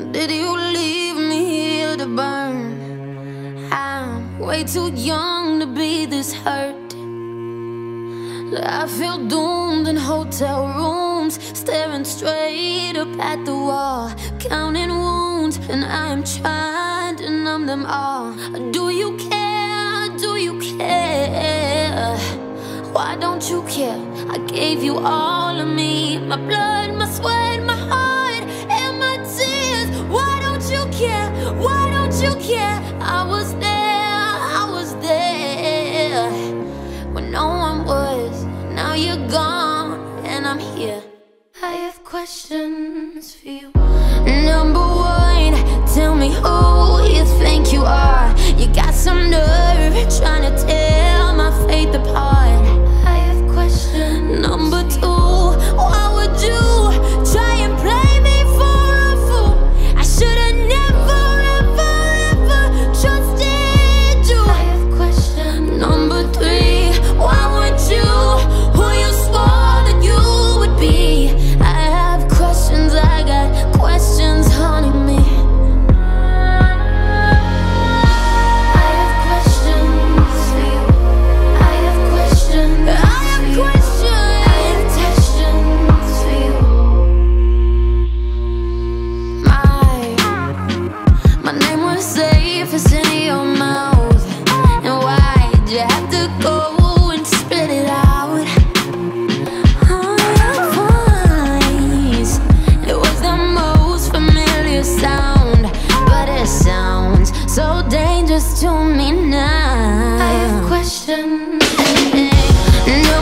Did you leave me here to burn? I'm way too young to be this hurt. I feel doomed in hotel rooms, staring straight up at the wall, counting wounds, and I'm trying to numb them all. Do you care? Do you care? Why don't you care? I gave you all of me, my blood, my sweat, my heart. questions for you. Number one, tell me who you think you are. used to me now. I have questions. No.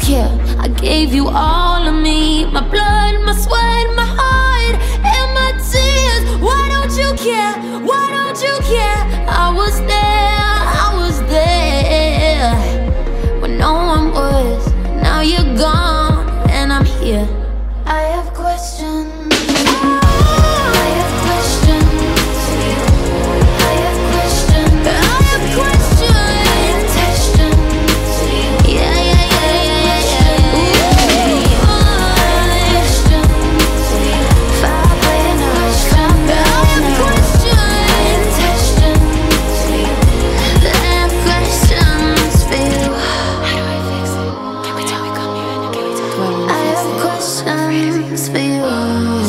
care. I gave you all of me my blood, my sweat, my heart, and my tears. Why don't you care? Why don't you care? I was there, I was there when no one was. Now you're gone, and I'm here. I have questions. times for you.